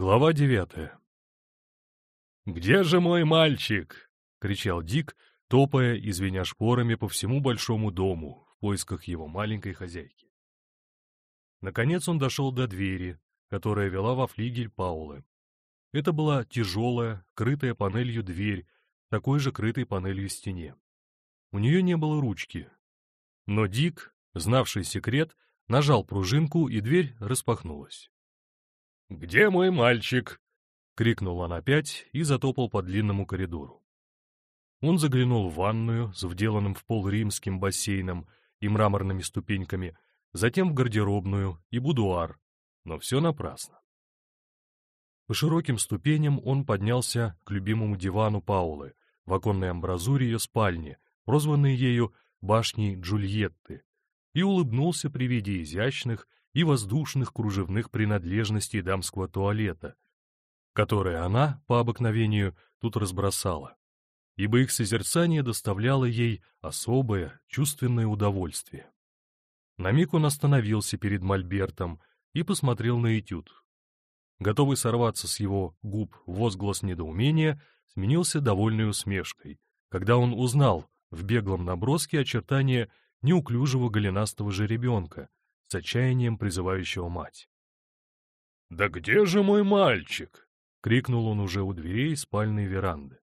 Глава девятая. «Где же мой мальчик?» — кричал Дик, топая и шпорами по всему большому дому в поисках его маленькой хозяйки. Наконец он дошел до двери, которая вела во флигель Паулы. Это была тяжелая, крытая панелью дверь, такой же крытой панелью стене. У нее не было ручки. Но Дик, знавший секрет, нажал пружинку, и дверь распахнулась. «Где мой мальчик?» — крикнул он опять и затопал по длинному коридору. Он заглянул в ванную с вделанным в пол римским бассейном и мраморными ступеньками, затем в гардеробную и будуар, но все напрасно. По широким ступеням он поднялся к любимому дивану Паулы в оконной амбразуре ее спальни, прозванной ею башней Джульетты, и улыбнулся при виде изящных и воздушных кружевных принадлежностей дамского туалета, которые она, по обыкновению, тут разбросала, ибо их созерцание доставляло ей особое чувственное удовольствие. На миг он остановился перед Мольбертом и посмотрел на этюд. Готовый сорваться с его губ возглас недоумения сменился довольной усмешкой, когда он узнал в беглом наброске очертания неуклюжего голенастого жеребенка, с отчаянием призывающего мать. «Да где же мой мальчик?» — крикнул он уже у дверей спальной веранды.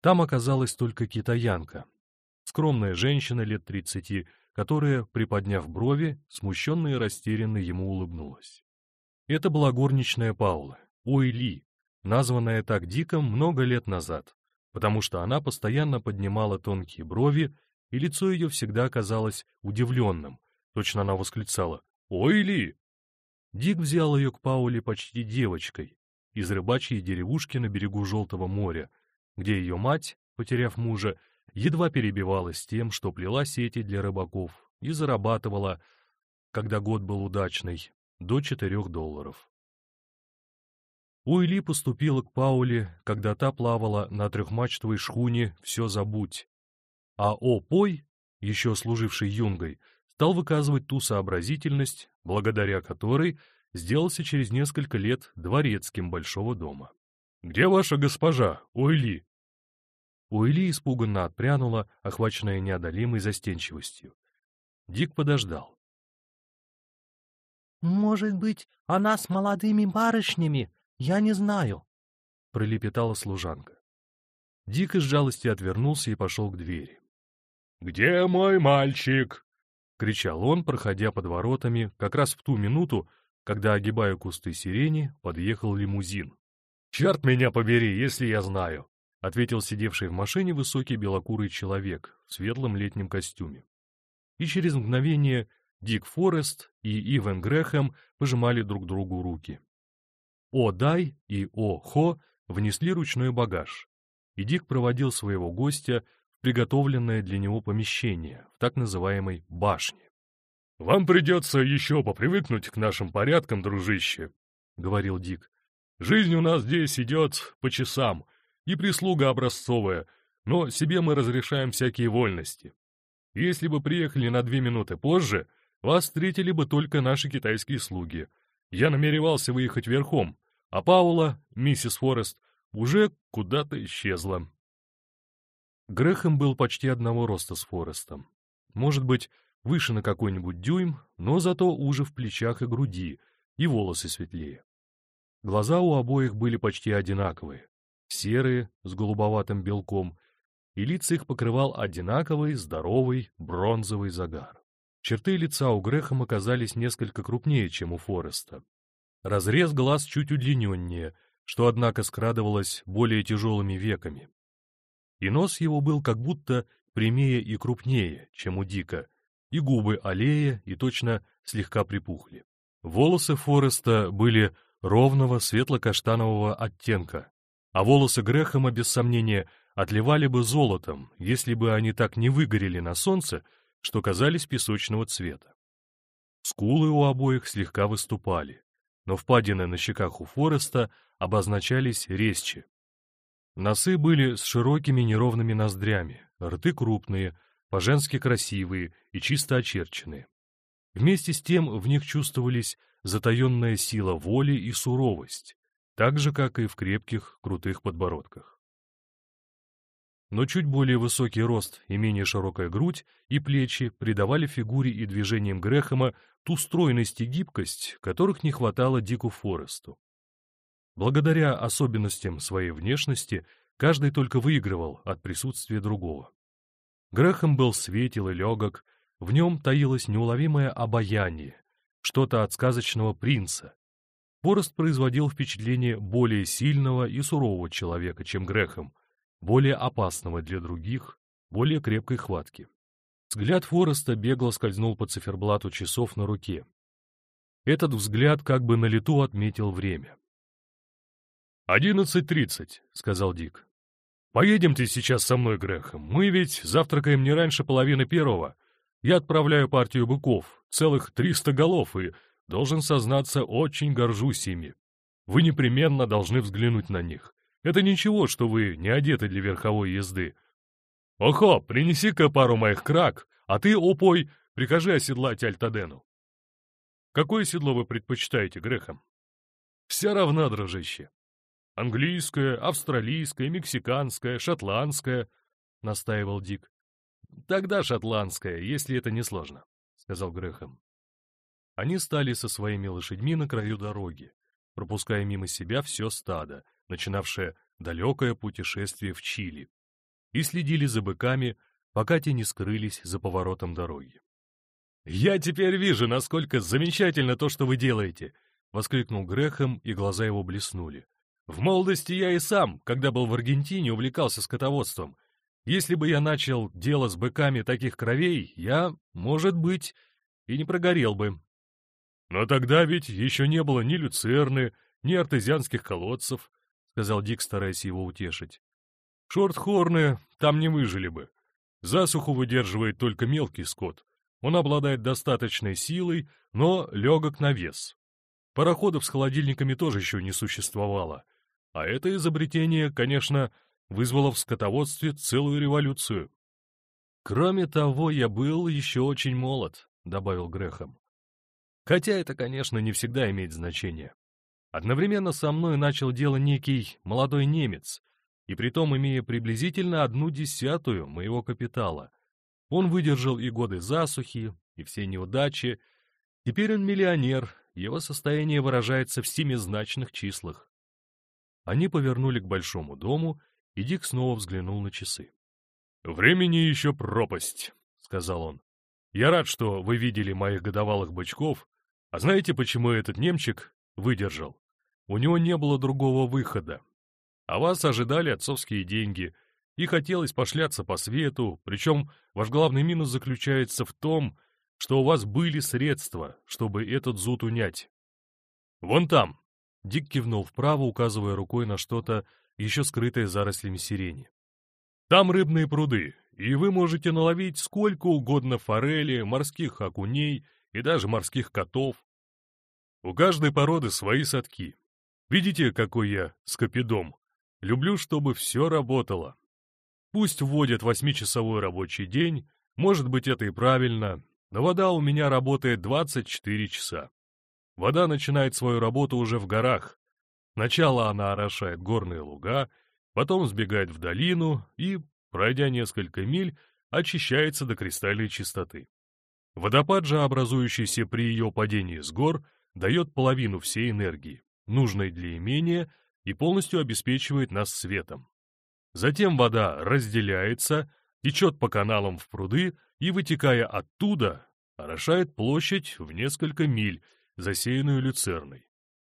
Там оказалась только китаянка, скромная женщина лет тридцати, которая, приподняв брови, смущенно и растерянно ему улыбнулась. Это была горничная Паула, Ой Ли, названная так Диком много лет назад, потому что она постоянно поднимала тонкие брови, и лицо ее всегда казалось удивленным, точно она восклицала «Ой Ли!». Дик взял ее к Пауле почти девочкой, из рыбачьей деревушки на берегу Желтого моря, где ее мать, потеряв мужа, едва перебивалась тем, что плела сети для рыбаков и зарабатывала, когда год был удачный, до четырех долларов. Уйли поступила к Пауле, когда та плавала на трехмачтовой шхуне «Все забудь», а О-Пой, еще служивший юнгой, стал выказывать ту сообразительность, благодаря которой сделался через несколько лет дворецким большого дома. «Где ваша госпожа, Уйли?» Уэли испуганно отпрянула, охваченная неодолимой застенчивостью. Дик подождал. «Может быть, она с молодыми барышнями? Я не знаю», — пролепетала служанка. Дик из жалости отвернулся и пошел к двери. «Где мой мальчик?» — кричал он, проходя под воротами, как раз в ту минуту, когда, огибая кусты сирени, подъехал лимузин. «Черт меня побери, если я знаю!» — ответил сидевший в машине высокий белокурый человек в светлом летнем костюме. И через мгновение Дик Форест и Ивен Грэхэм пожимали друг другу руки. О Дай и О Хо внесли ручной багаж, и Дик проводил своего гостя приготовленное для него помещение в так называемой башне. — Вам придется еще попривыкнуть к нашим порядкам, дружище, — говорил Дик. — Жизнь у нас здесь идет по часам, и прислуга образцовая, но себе мы разрешаем всякие вольности. Если бы приехали на две минуты позже, вас встретили бы только наши китайские слуги. Я намеревался выехать верхом, а Паула, миссис Форест, уже куда-то исчезла. Грехом был почти одного роста с Форестом. Может быть, выше на какой-нибудь дюйм, но зато уже в плечах и груди, и волосы светлее. Глаза у обоих были почти одинаковые, серые, с голубоватым белком, и лица их покрывал одинаковый, здоровый, бронзовый загар. Черты лица у Грехом оказались несколько крупнее, чем у Фореста. Разрез глаз чуть удлиненнее, что, однако, скрадывалось более тяжелыми веками. И нос его был как будто прямее и крупнее, чем у Дика, и губы аллея и точно слегка припухли. Волосы Фореста были ровного светло-каштанового оттенка, а волосы Грэхэма, без сомнения, отливали бы золотом, если бы они так не выгорели на солнце, что казались песочного цвета. Скулы у обоих слегка выступали, но впадины на щеках у Фореста обозначались резче. Носы были с широкими неровными ноздрями, рты крупные, по-женски красивые и чисто очерченные. Вместе с тем в них чувствовались затаенная сила воли и суровость, так же, как и в крепких, крутых подбородках. Но чуть более высокий рост и менее широкая грудь и плечи придавали фигуре и движениям Грэхэма ту стройность и гибкость, которых не хватало Дику Форесту. Благодаря особенностям своей внешности каждый только выигрывал от присутствия другого. Грэхэм был светел и легок, в нем таилось неуловимое обаяние, что-то от сказочного принца. Форест производил впечатление более сильного и сурового человека, чем Грэхэм, более опасного для других, более крепкой хватки. Взгляд Фореста бегло скользнул по циферблату часов на руке. Этот взгляд как бы на лету отметил время. «Одиннадцать тридцать», — сказал Дик. «Поедемте сейчас со мной, Грэхэм. Мы ведь завтракаем не раньше половины первого. Я отправляю партию быков, целых триста голов, и, должен сознаться, очень горжусь ими. Вы непременно должны взглянуть на них. Это ничего, что вы не одеты для верховой езды. Охо, принеси-ка пару моих крак, а ты, опой, прикажи оседлать Альтадену. Какое седло вы предпочитаете, Грехом? Вся равна, дружище. Английское, австралийское, мексиканское, шотландское, — настаивал Дик. Тогда шотландское, если это не сложно, — сказал Грехом. Они стали со своими лошадьми на краю дороги, пропуская мимо себя все стадо, начинавшее далекое путешествие в Чили, и следили за быками, пока те не скрылись за поворотом дороги. «Я теперь вижу, насколько замечательно то, что вы делаете!» — воскликнул Грехом, и глаза его блеснули. В молодости я и сам, когда был в Аргентине, увлекался скотоводством. Если бы я начал дело с быками таких кровей, я, может быть, и не прогорел бы. Но тогда ведь еще не было ни люцерны, ни артезианских колодцев, — сказал Дик, стараясь его утешить. Шортхорны там не выжили бы. Засуху выдерживает только мелкий скот. Он обладает достаточной силой, но легок на вес. Пароходов с холодильниками тоже еще не существовало. А это изобретение, конечно, вызвало в скотоводстве целую революцию. «Кроме того, я был еще очень молод», — добавил Грехом. Хотя это, конечно, не всегда имеет значение. Одновременно со мной начал дело некий молодой немец, и притом имея приблизительно одну десятую моего капитала. Он выдержал и годы засухи, и все неудачи. Теперь он миллионер, его состояние выражается в семизначных числах. Они повернули к большому дому, и Дик снова взглянул на часы. «Времени еще пропасть», — сказал он. «Я рад, что вы видели моих годовалых бычков. А знаете, почему этот немчик выдержал? У него не было другого выхода. А вас ожидали отцовские деньги, и хотелось пошляться по свету, причем ваш главный минус заключается в том, что у вас были средства, чтобы этот зуд унять. Вон там, Дик кивнул вправо, указывая рукой на что-то, еще скрытое зарослями сирени. «Там рыбные пруды, и вы можете наловить сколько угодно форели, морских окуней и даже морских котов. У каждой породы свои садки. Видите, какой я скопидом? Люблю, чтобы все работало. Пусть вводят восьмичасовой рабочий день, может быть, это и правильно, но вода у меня работает 24 часа. Вода начинает свою работу уже в горах. Сначала она орошает горные луга, потом сбегает в долину и, пройдя несколько миль, очищается до кристальной чистоты. Водопад же, образующийся при ее падении с гор, дает половину всей энергии, нужной для имения, и полностью обеспечивает нас светом. Затем вода разделяется, течет по каналам в пруды и, вытекая оттуда, орошает площадь в несколько миль, засеянную люцерной.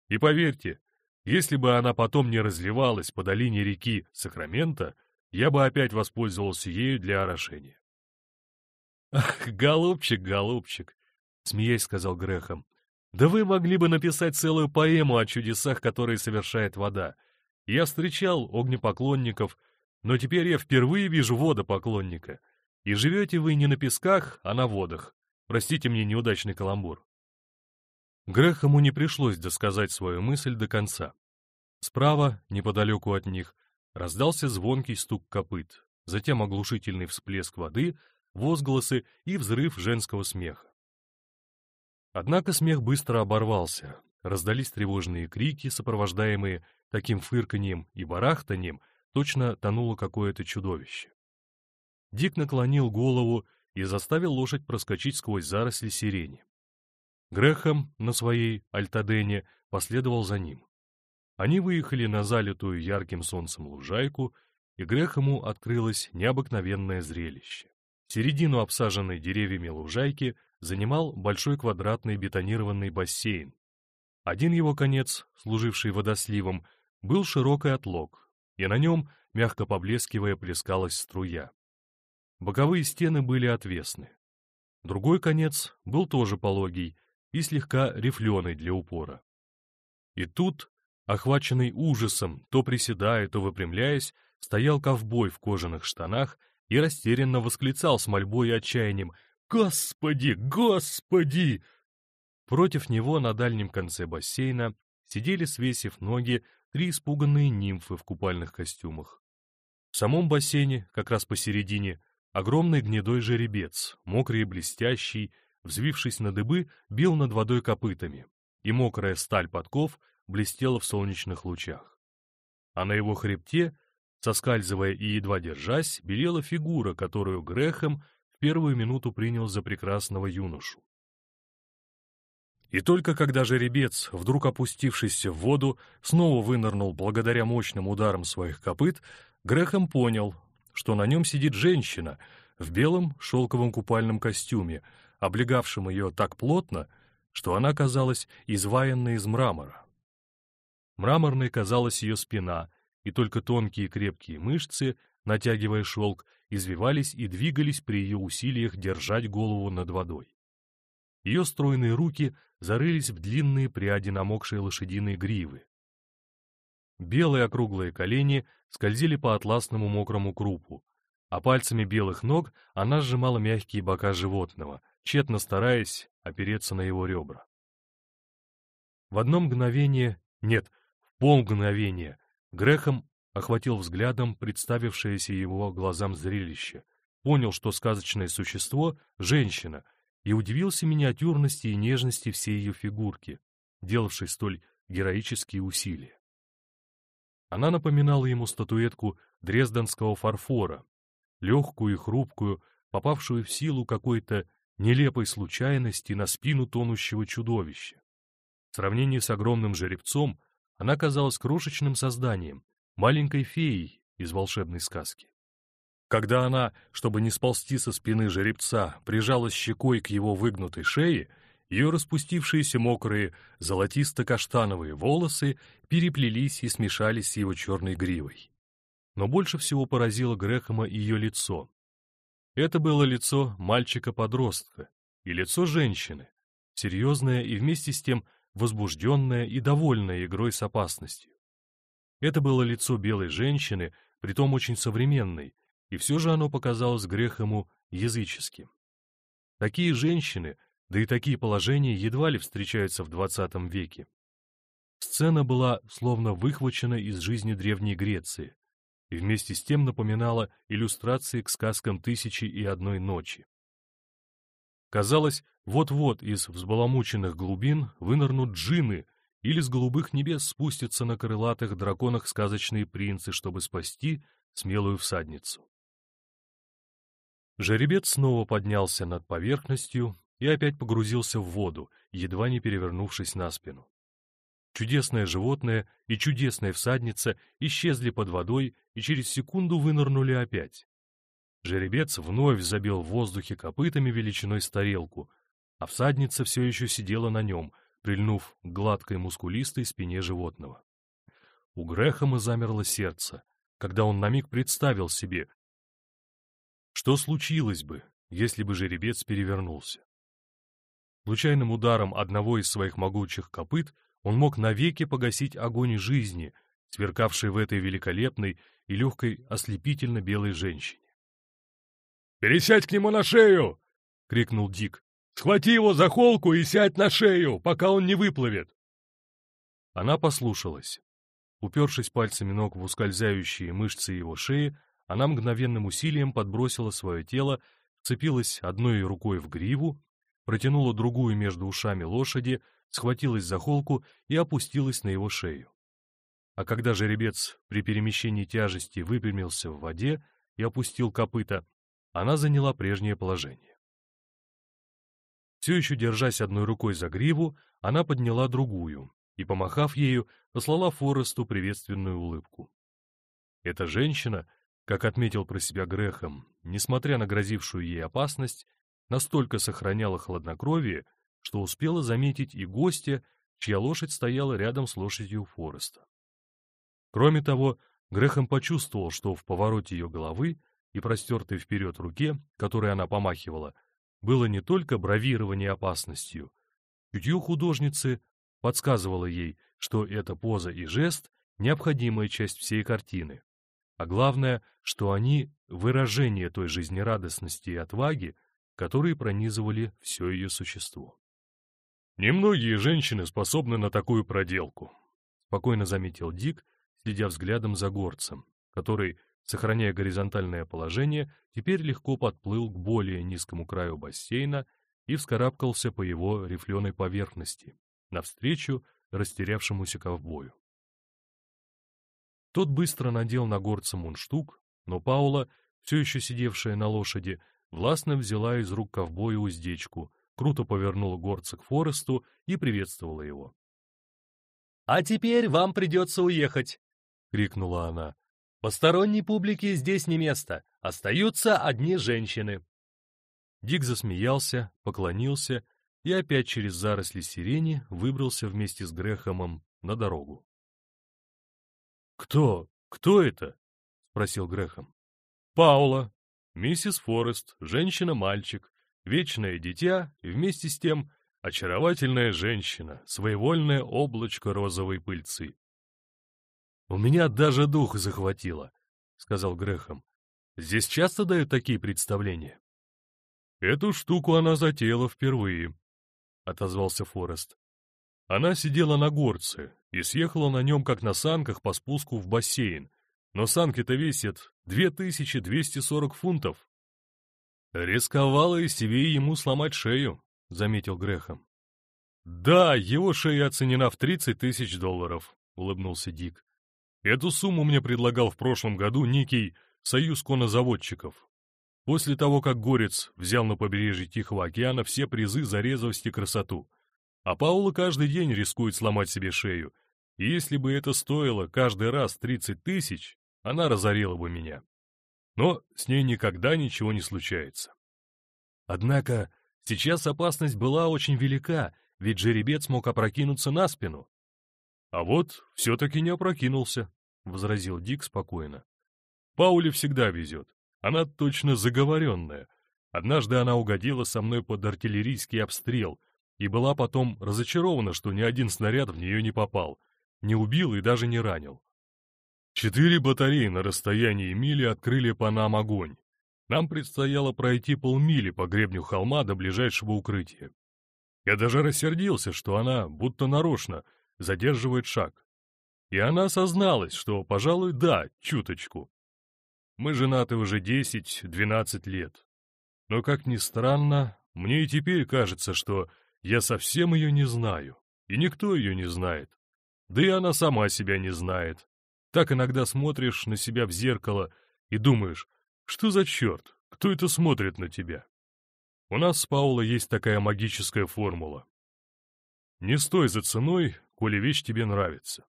И поверьте, если бы она потом не разливалась по долине реки Сакрамента, я бы опять воспользовался ею для орошения. «Ах, голубчик, голубчик!» — смеясь сказал Грехом. «Да вы могли бы написать целую поэму о чудесах, которые совершает вода. Я встречал огнепоклонников, но теперь я впервые вижу водопоклонника. И живете вы не на песках, а на водах. Простите мне неудачный каламбур. Грехому не пришлось досказать свою мысль до конца. Справа, неподалеку от них, раздался звонкий стук копыт, затем оглушительный всплеск воды, возгласы и взрыв женского смеха. Однако смех быстро оборвался. Раздались тревожные крики, сопровождаемые таким фырканьем и барахтанием, точно тонуло какое-то чудовище. Дик наклонил голову и заставил лошадь проскочить сквозь заросли сирени. Грехом на своей альтадене последовал за ним. Они выехали на залитую ярким солнцем лужайку, и Грехому открылось необыкновенное зрелище. Середину обсаженной деревьями лужайки занимал большой квадратный бетонированный бассейн. Один его конец, служивший водосливом, был широкий отлог, и на нем, мягко поблескивая, плескалась струя. Боковые стены были отвесны. Другой конец был тоже пологий и слегка рифленый для упора. И тут, охваченный ужасом, то приседая, то выпрямляясь, стоял ковбой в кожаных штанах и растерянно восклицал с мольбой и отчаянием «Господи! Господи!» Против него на дальнем конце бассейна сидели, свесив ноги, три испуганные нимфы в купальных костюмах. В самом бассейне, как раз посередине, огромный гнедой жеребец, мокрый и блестящий, взвившись на дыбы, бил над водой копытами, и мокрая сталь подков блестела в солнечных лучах. А на его хребте, соскальзывая и едва держась, белела фигура, которую Грехом в первую минуту принял за прекрасного юношу. И только когда жеребец, вдруг опустившийся в воду, снова вынырнул благодаря мощным ударам своих копыт, Грехом понял, что на нем сидит женщина в белом шелковом купальном костюме, облегавшем ее так плотно, что она казалась изваянной из мрамора. Мраморной казалась ее спина, и только тонкие крепкие мышцы, натягивая шелк, извивались и двигались при ее усилиях держать голову над водой. Ее стройные руки зарылись в длинные пряди намокшей лошадиной гривы. Белые округлые колени скользили по атласному мокрому крупу, а пальцами белых ног она сжимала мягкие бока животного, тщетно стараясь опереться на его ребра. В одно мгновение, нет, в полмгновения, Грехом охватил взглядом представившееся его глазам зрелище, понял, что сказочное существо — женщина, и удивился миниатюрности и нежности всей ее фигурки, делавшей столь героические усилия. Она напоминала ему статуэтку дрезденского фарфора, легкую и хрупкую, попавшую в силу какой-то нелепой случайности на спину тонущего чудовища. В сравнении с огромным жеребцом она казалась крошечным созданием, маленькой феей из волшебной сказки. Когда она, чтобы не сползти со спины жеребца, прижалась щекой к его выгнутой шее, ее распустившиеся мокрые золотисто-каштановые волосы переплелись и смешались с его черной гривой. Но больше всего поразило Грехома ее лицо. Это было лицо мальчика-подростка и лицо женщины, серьезное и вместе с тем возбужденное и довольное игрой с опасностью. Это было лицо белой женщины, притом очень современной, и все же оно показалось Грехому языческим. Такие женщины, да и такие положения едва ли встречаются в XX веке. Сцена была словно выхвачена из жизни Древней Греции и вместе с тем напоминала иллюстрации к сказкам «Тысячи и одной ночи». Казалось, вот-вот из взбаламученных глубин вынырнут джины или с голубых небес спустятся на крылатых драконах сказочные принцы, чтобы спасти смелую всадницу. Жеребец снова поднялся над поверхностью и опять погрузился в воду, едва не перевернувшись на спину. Чудесное животное и чудесная всадница исчезли под водой и через секунду вынырнули опять. Жеребец вновь забил в воздухе копытами величиной с тарелку, а всадница все еще сидела на нем, прильнув к гладкой мускулистой спине животного. У Грэхэма замерло сердце, когда он на миг представил себе, что случилось бы, если бы жеребец перевернулся. Случайным ударом одного из своих могучих копыт он мог навеки погасить огонь жизни, сверкавший в этой великолепной и легкой ослепительно белой женщине. «Пересядь к нему на шею!» — крикнул Дик. «Схвати его за холку и сядь на шею, пока он не выплывет!» Она послушалась. Упершись пальцами ног в ускользающие мышцы его шеи, она мгновенным усилием подбросила свое тело, цепилась одной рукой в гриву, протянула другую между ушами лошади, схватилась за холку и опустилась на его шею. А когда жеребец при перемещении тяжести выпрямился в воде и опустил копыта, она заняла прежнее положение. Все еще держась одной рукой за гриву, она подняла другую и, помахав ею, послала Форесту приветственную улыбку. Эта женщина, как отметил про себя Грехом, несмотря на грозившую ей опасность, настолько сохраняла хладнокровие, что успела заметить и гостя, чья лошадь стояла рядом с лошадью Фореста. Кроме того, Грехом почувствовал, что в повороте ее головы и простертой вперед руке, которой она помахивала, было не только бравирование опасностью. Чутье художницы подсказывало ей, что эта поза и жест — необходимая часть всей картины. А главное, что они — выражение той жизнерадостности и отваги, которые пронизывали все ее существо. «Немногие женщины способны на такую проделку», — спокойно заметил Дик, следя взглядом за горцем, который, сохраняя горизонтальное положение, теперь легко подплыл к более низкому краю бассейна и вскарабкался по его рифленой поверхности, навстречу растерявшемуся ковбою. Тот быстро надел на горца мундштук, но Паула, все еще сидевшая на лошади, властно взяла из рук ковбоя уздечку, круто повернула горца к Форесту и приветствовала его. «А теперь вам придется уехать!» — крикнула она. «Посторонней публике здесь не место, остаются одни женщины!» Дик засмеялся, поклонился и опять через заросли сирени выбрался вместе с Грехомом на дорогу. «Кто? Кто это?» — спросил Грехом. «Паула, миссис Форест, женщина-мальчик, вечное дитя и вместе с тем очаровательная женщина, своевольное облачко розовой пыльцы. «У меня даже дух захватило», — сказал Грехом. «Здесь часто дают такие представления?» «Эту штуку она затеяла впервые», — отозвался Форест. Она сидела на горце и съехала на нем, как на санках, по спуску в бассейн, но санки-то весят 2240 фунтов. Рисковала и себе ему сломать шею, заметил Грехом. Да, его шея оценена в 30 тысяч долларов, улыбнулся Дик. Эту сумму мне предлагал в прошлом году некий союз конозаводчиков. После того, как Горец взял на побережье Тихого океана все призы за резвость и красоту. А Паула каждый день рискует сломать себе шею. И если бы это стоило каждый раз 30 тысяч, она разорила бы меня. Но с ней никогда ничего не случается. Однако сейчас опасность была очень велика, ведь жеребец мог опрокинуться на спину. А вот все-таки не опрокинулся, — возразил Дик спокойно. Пауле всегда везет. Она точно заговоренная. Однажды она угодила со мной под артиллерийский обстрел — и была потом разочарована, что ни один снаряд в нее не попал, не убил и даже не ранил. Четыре батареи на расстоянии мили открыли по нам огонь. Нам предстояло пройти полмили по гребню холма до ближайшего укрытия. Я даже рассердился, что она, будто нарочно, задерживает шаг. И она осозналась, что, пожалуй, да, чуточку. Мы женаты уже десять-двенадцать лет. Но, как ни странно, мне и теперь кажется, что я совсем ее не знаю, и никто ее не знает. Да и она сама себя не знает. Так иногда смотришь на себя в зеркало и думаешь, что за черт, кто это смотрит на тебя? У нас с Паулой есть такая магическая формула. Не стой за ценой, коли вещь тебе нравится.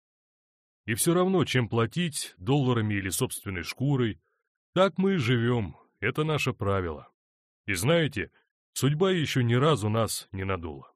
И все равно, чем платить, долларами или собственной шкурой, так мы и живем, это наше правило. И знаете, Судьба еще ни разу нас не надула.